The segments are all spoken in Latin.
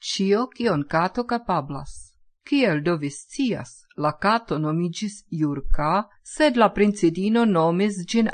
cio cion cato capablas. Ciel do viscias, la cato nomigis Iurca, sed la princidino nomis gin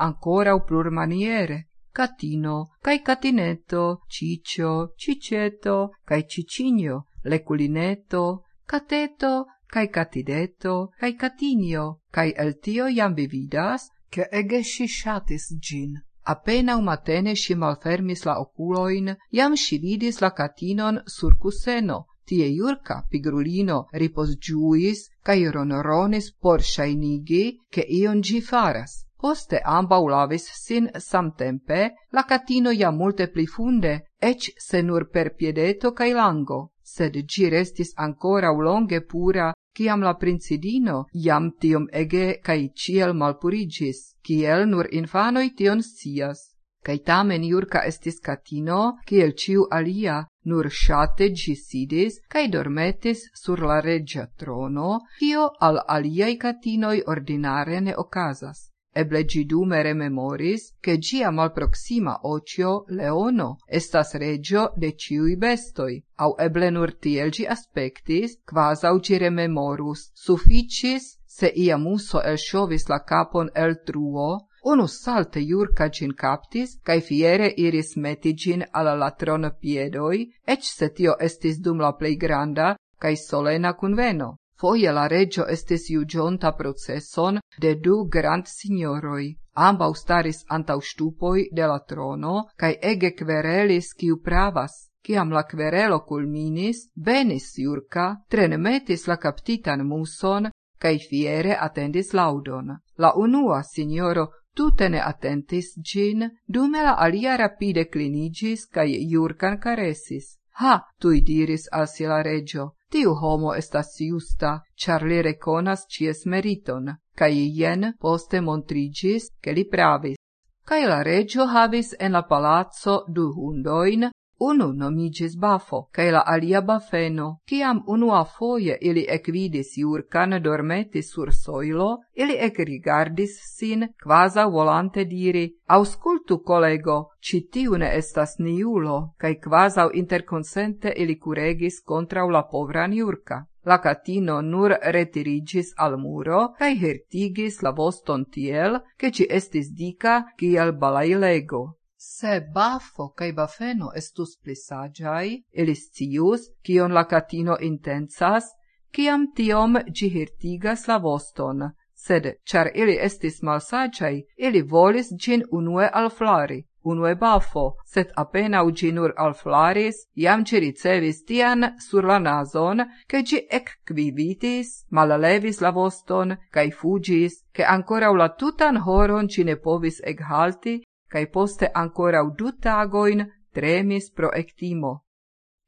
plur maniere. Catino, cae Catineto, Cicio, Ciceto, cae Cicinio, Leculineto, Cateto, cae Catideto, cae Catinio, cae el tio iam vividas, che ege si shatis gin. Apenau matene si malfermis la oculoin, jam si vidis la catinon sur cuseno, tie iurca pigrulino riposgiuis cae ronronis por shainigi, che ion gi faras. Poste ambau lavis sin samtempe, la catino ja multe pli funde, ec se nur per piedeto cae lango, sed gi restis ankoraŭ longe pura, ciam la princidino jam tiom ege cae ciel malpurigis, ciel nur infanoi tion scias. Cae tamen iurca estis catino, ciel ciu alia, nur shate gi sidis, cae dormetis sur la regia trono, cio al aliai catinoi ordinare ne ocasas. Eble gi dume rememoris, che gia malproxima ocio leono estas regio de ciui bestoi, au eble nur tiel gi aspectis, quasau gi rememorus, sufficis se ia muso elŝovis la capon el truo, Unus salte iurca gin captis, cae fiere iris meti gin ala latrona piedoi, ec se tio estis dum la plei granda cae solena conveno. Foie la regio estis iugionta processon de du grand signoroi. Ambau staris antau stupoi de la trono, cae ege querelis ciu pravas. Ciam la querelo culminis, venis Iurca, trenmetis la captitan muson, cae fiere attendis laudon. La unua signoro tute ne attentis gin, dume la alia rapide clinigis cae Iurcan caresis. Ha, tui diris al si la regio, Tiu homo estas justa, char li reconas cies meriton, cae ien poste montrigis, che li pravis. Cae la regio havis en la palazzo du hundoin, Unu nomigis Bafo, cae la alia Bafeno, ciam unua foie ili ecvidis Iurcan dormeti sur soilo, ili ecrigardis sin, quasa volante diri, auscultu collego, citiune estas niulo, cae quasau interconsente ili curegis contra la povran Iurca. La catino nur retirigis al muro, cae hertigis la voston tiel, che ci estis dica, ciel balailego. Se bafo cae bafeno estus plisagiai, sagiai, cius, cion la catino intensas, ciam tiom gihirtigas la voston, sed, char ili estis malsagiai, ili volis gin unue alflari, unue bafo, sed appena uginur alflaris, iam ci ricevis tian sur la nason, che gi ec quivitis, malalevis la voston, cae fugis, che ancora la tutan horon ci ne povis ec halti, cae poste ancora du tagoin tremis pro ectimo.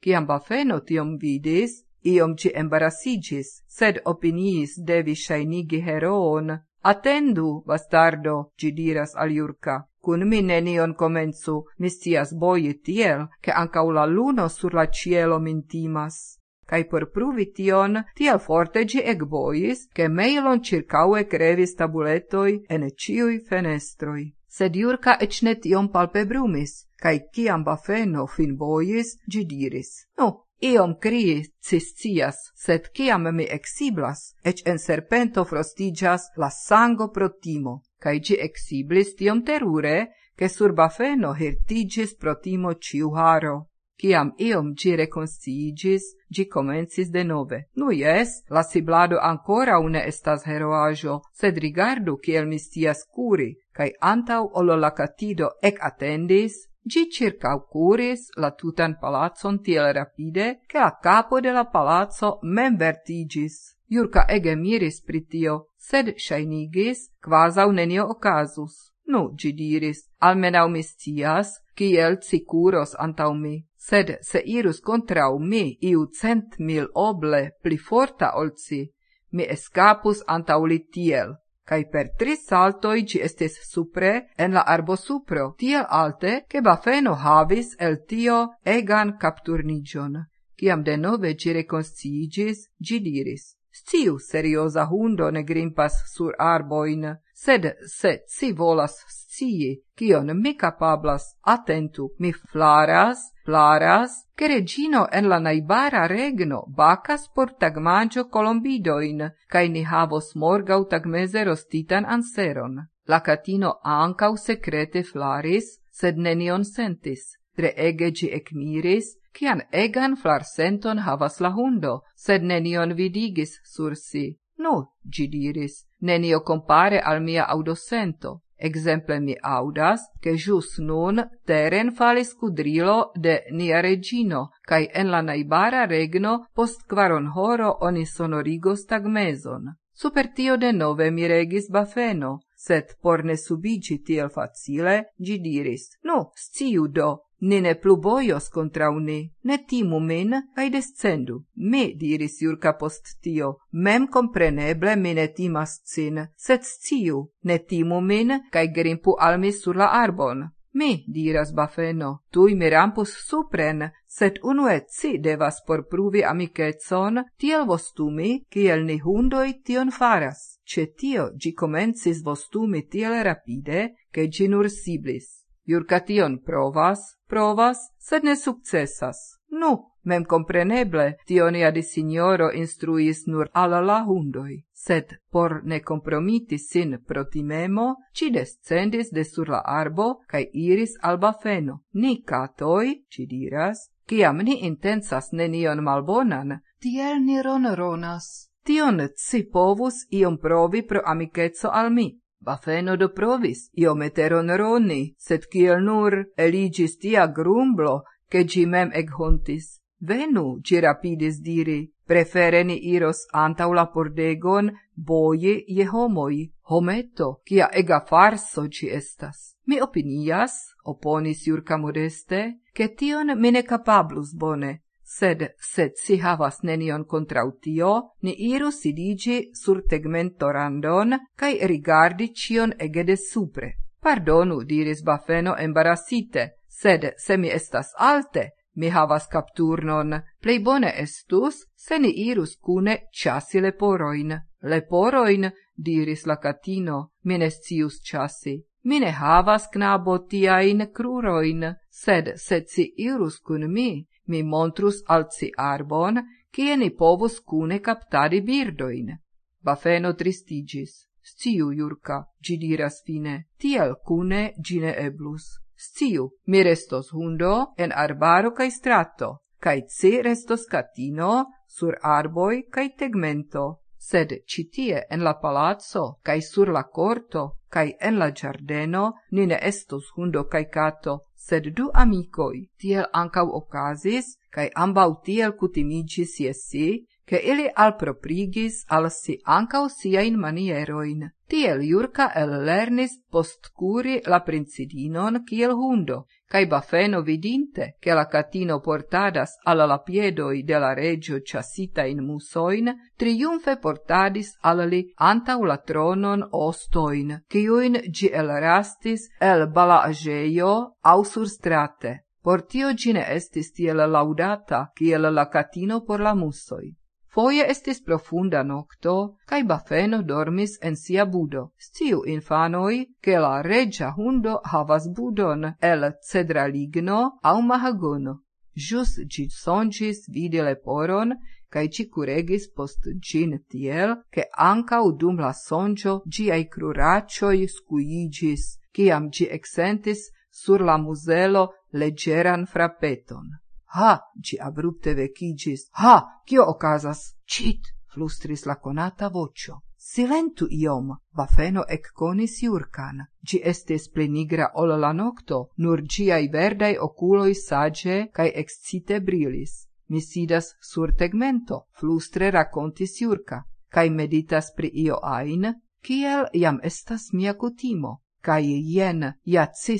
Ciam Bafeno tiom vidis, iom ci embarassigis, sed opiniis devi shainigi heroon. Attendu, bastardo, ci diras al Iurca, cun mi nenion comenzu, mi boi boji tiel, che ancau la luno sur la cielo mintimas. Cai per pruvi tion, tiel forte gi ecbois, che meilon circaue crevis tabuletoi en ciui fenestroi sed iurca ec ne tiom palpebrumis, cae ciam Bafeno fin bois, gi diris. Nu, iom crii ciscias, sed ciam mi exiblas, ec en serpento frostigas la sango pro timo, cae gi exiblis tiom terure, che sur Bafeno hirtigis pro timo ciu haro. Ciam iom gi reconciigis, gi comencis de nove. Nu jes, la siblado ancora une estas heroajo, sed rigardu kiel mi stias curi, cae antau olo la catido ec attendis, gi circau curis la tutan palazzon tiel rapide, che la capo de la palazzo mem vertigis. Iurca ege miris pritio, sed shainigis, quasau nenio ocasus. Nu, gi diris, almenau mi scias, kiel sicuros antau mi. Sed se irus contrau mi iu cent mil oble pli forta olci, mi escapus antau li tiel cae per tri saltoi ci estis supre en la arbo supro, tiel alte, che Bafeno havis el tio egan capturnigion. Ciam denove ci reconsciigis, gi diris, Sciu seriosa hundo ne grimpas sur arboin, sed se ci volas scii, kion mi capablas, attentu, mi flaras, flaras, che regino en la naibara regno bacas por tagmangio colombidoin, cae ni havos morgau tagmese rostitan anseron. La catino ancau secrete flaris, sed nenion sentis. Tre ege gi ecmiris, cian egan flarsenton havas la hundo, sed nenion vidigis sur si. Nu, gi diris, nenio compare al mia audosento. Exemple mi audas, che jus nun teren falis cudrilo de nia regino, cae en la naibara regno post quaron horo oni sonorigos tagmezon. Super tio de nove mi regis bafeno, sed por ne subigi tiel facile, gi diris, nu, sciu do, Ni ne plu bojos contra uni, ne timu min cae descendu. Mi, diris Jurka post tio, mem compreneble mi ne timas cin, sed sciu, ne timu min cae grimpu almi sur la arbon. Mi, diras Bafeno, tui mi rampus supren, sed unue ci devas porpruvi amicetson, tiel vostumi, kiel ni hundoi tion faras. Ce tio gi comencis vostumi tiel rapide, che gi nur siblis. Jurkation provas, provas, sed ne successas. Nu, mem compreneble, tionia di signoro instruis nur alla la hundoi, sed por ne compromiti sin protimemo, ci descendis de sur la arbo, cae iris al bafeno. Ni catoi, ci diras, ciam ni intensas nenion malbonan, tiel ni ronronas. Tion ci povus iom provi pro amicetso al mi, Bafeno do provis, iometeron roni, sed kiel nur eligis tia grumblo, che gi mem eghontis. Venu, gi rapidis diri, prefereni iros antau la pordegon boje je homoi, hometo, kia ega farso ci estas. Mi opinias, oponis Jurka modeste, che tion mine capablus bone, sed sed si havas nenion contrau tio, ni iru sidigi sur tegmento randon, cae rigardi cion egede supre. Pardonu, diris Bafeno embarasite, sed se mi estas alte, mi havas capturnon, plei bone estus, se ni irus cune poroin leporoin. Leporoin, diris la catino, mines cius chasi. Mine havas knabo tiain cruroin, sed se ci irus kun mi, mi montrus al ci arbon, cie ni povus cune captari birdoin. Bafeno tristigis. Sciu, Jurka, gi diras fine, tiel cune gine eblus. Sciu, mi restos hundo en arbaro cae strato, cae ci restos catino sur arboi cae tegmento sed citie en la palazzo, cae sur la corto, cae en la giardeno, nine estos hundo cae cato, sed du amicoi, tiel ancau ocasis, cae ambau tiel cutimigis iesi, che ili alproprigis al si ancau siain manieroin. Tiel Jurca el lernis postcuri la princidinon kiel hundo, cae Bafeno vidinte che la catino portadas alla la piedoi de la regio chasita in musoin, triumfe portadis alla li antau la tronon ostoin, ciuin gi elrastis el balageio au surstrate. Por tio gine estis tiel laudata, kiel la catino por la musoi. Foie estis profunda nocto, cae Bafeno dormis en sia budo. Sciu, infanoi, che la regia hundo havas budon el cedra ligno au mahagono. Jus gi songis vidi leporon, cae ci curegis post gin tiel, che ancau dum la songio giai cruracioi scuigis, ciam gi exentis sur la muselo legeran frappeton. Ha! Ci abrupte vecigis. Ha! Cio ocasas? Cit! flustris la conata vocio. Silentu iom, Bafeno ecconis Jurkan. Gi estis pli nigra ol la nocto, nur giai verdai oculoi sage cae excite brilis. Mi sidas sur tegmento, flustre racontis iurca, cae meditas pri io ain, kiel jam estas mia cutimo cae jen, ja ci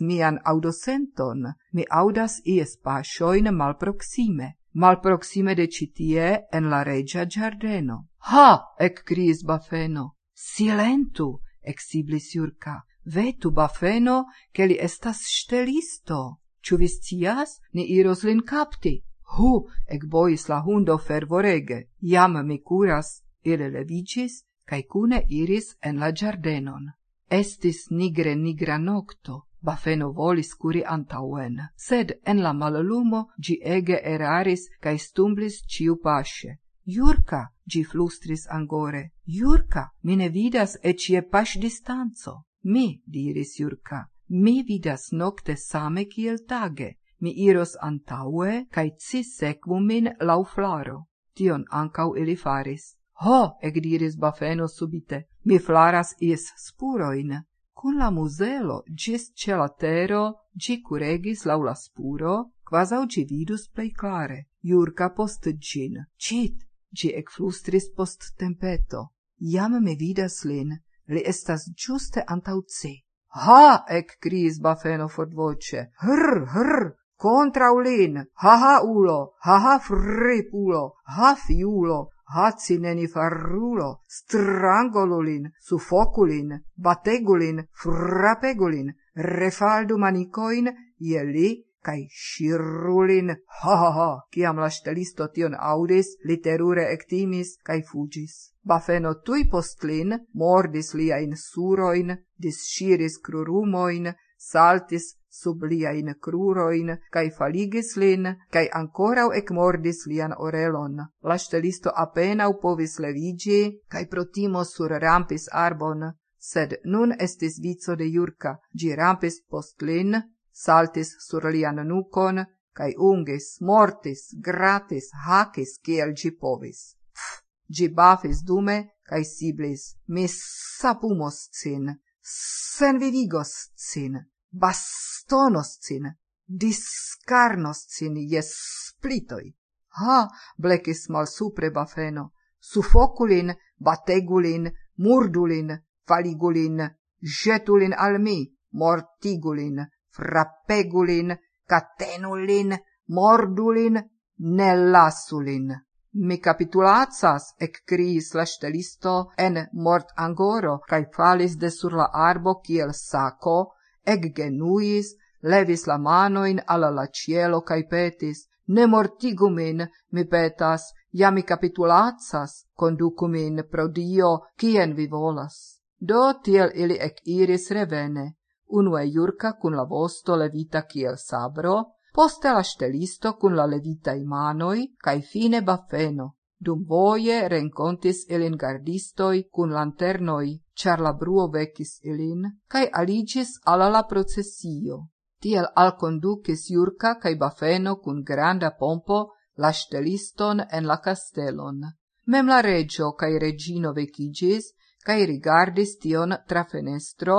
mian audosenton, mi audas ies paŝojn malproksime, malproxime de citie en la regia giardeno. Ha! ekkriis Bafeno. Silentu! eksiblis Jurka. Vetu, Bafeno, che li estas stelisto. Ĉu vi scias? Ni iros lin capti. Hu! ekbois la hundo fervorege. Jam mi curas, ile leviĝis cae cune iris en la giardenon. Estis nigre nigra nocto, Bafeno volis curi antauen, sed en la mallumo gi ege eraris cae stumblis ciu pasce. Jurka, gi flustris angore, Jurka, mi ne vidas ecie pas distanzo. Mi, diris Jurka, mi vidas nocte same kiel tage, mi iros antaue, cae ci sequum min lau flaro. Tion ancau ili faris. Ho, ec diris Bafeno subite, Mi flaras is spuroin, cun la muselo gis ce la tero gi curegis lau la spuro, quasau gi vidus plei clare. Iurca post gin, cit, gi ecflustris post tempeto. Iam me vidas lin, li estas giuste antau ci. Ha! ec cris Bafeno fortvoce. Hr, hr! Contra ulin! Ha ha ulo! Ha ha fripulo! Ha fiulo! hacineni farrulo, strangolulin, sufoculin, bategulin, frapegulin, refaldu manicoin, ieli, cae shirulin, ha ha ha, ciam la stelisto tion audis, literure ectimis, cae fugis. Bafeno tui postlin, mordis liain suroin, disciris crurumoin, saltis sub liain cruroin, cae faligis lin, cae ancorau ecmordis lian orelon. La stelisto apenau povis levigi, cae protimo sur rampis arbon, sed nun estis vizo de Jurka, gi rampis post lin, saltis sur lian nucon, cae ungis, mortis, gratis, hacis, ciel gi povis. Pff, gi bafis dume, cae siblis, mis sapumos cin, sen vivigos cin bastonos cin, discarnos cin jes splitoi. Ha, blecis mal supre bafeno, sufoculin, bategulin, murdulin, faligulin, jetulin al mi, mortigulin, frappegulin, catenulin, mordulin, nelasulin. Mi capitulatsas, ec criis la stelisto en mort angoro, cae falis de sur la arbo kiel saco, eg genuis, levis la manoin alla la cielo cae petis, ne mortigu min, mi petas, ja mi capitulacas, conducu min pro Dio, cien vi volas. Do tiel ili ec iris revene, unue Iurca cun la vosto levita kiel sabro, poste la stelisto cun la levitai manoi, cae fine Baffeno. Dum voie rencontis ilin gardistoi cun lanternoi, char la bruo vecis ilin, cae aligis alla la processio. Tiel alconducis Iurca cae Bafeno cun granda pompo la steliston en la castelon. Mem la regio cae regino vecigis, cae rigardis tion tra fenestro,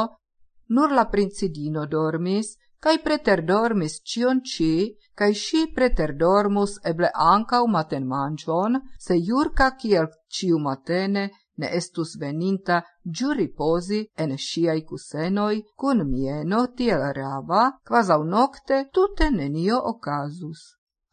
nur la princidino dormis, cae preterdormis cion ci, cae si preterdormus eble ancau matenmangion, se Iurca, kiel ciu matene, ne estus veninta giu riposi en sciai cusenoi cun mieno tiel rava, quasau nocte tute nenio ocasus.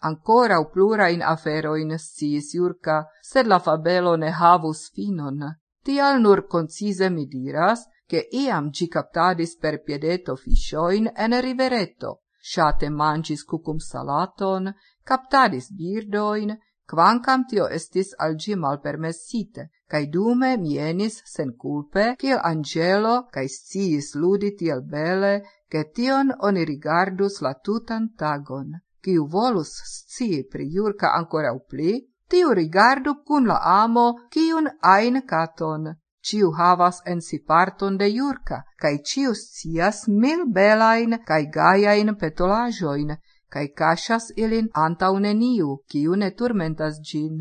Ancorau plurain aferoin sciis Iurca, sed la fabelo ne havus finon. Tial nur concise mi diras, che iam ci captadis per piedeto fisioin en riveretto, shate mangis cucum salaton, captadis birdoin, Quancam tio estis al gi malpermessite, cae dume mienis sen culpe, kiel angelo, cae sciis ludi tiel bele, che tion oni rigardus la tutan tagon. Ciu volus scii pri Jurca ancora upli, tiu rigardu cun la amo ciun ain caton. Ciu havas en si parton de Jurca, cae ciu scias mil belain cae gaiain petolajoin, cae casas ilin antau neniu, ciu ne turmentas gin.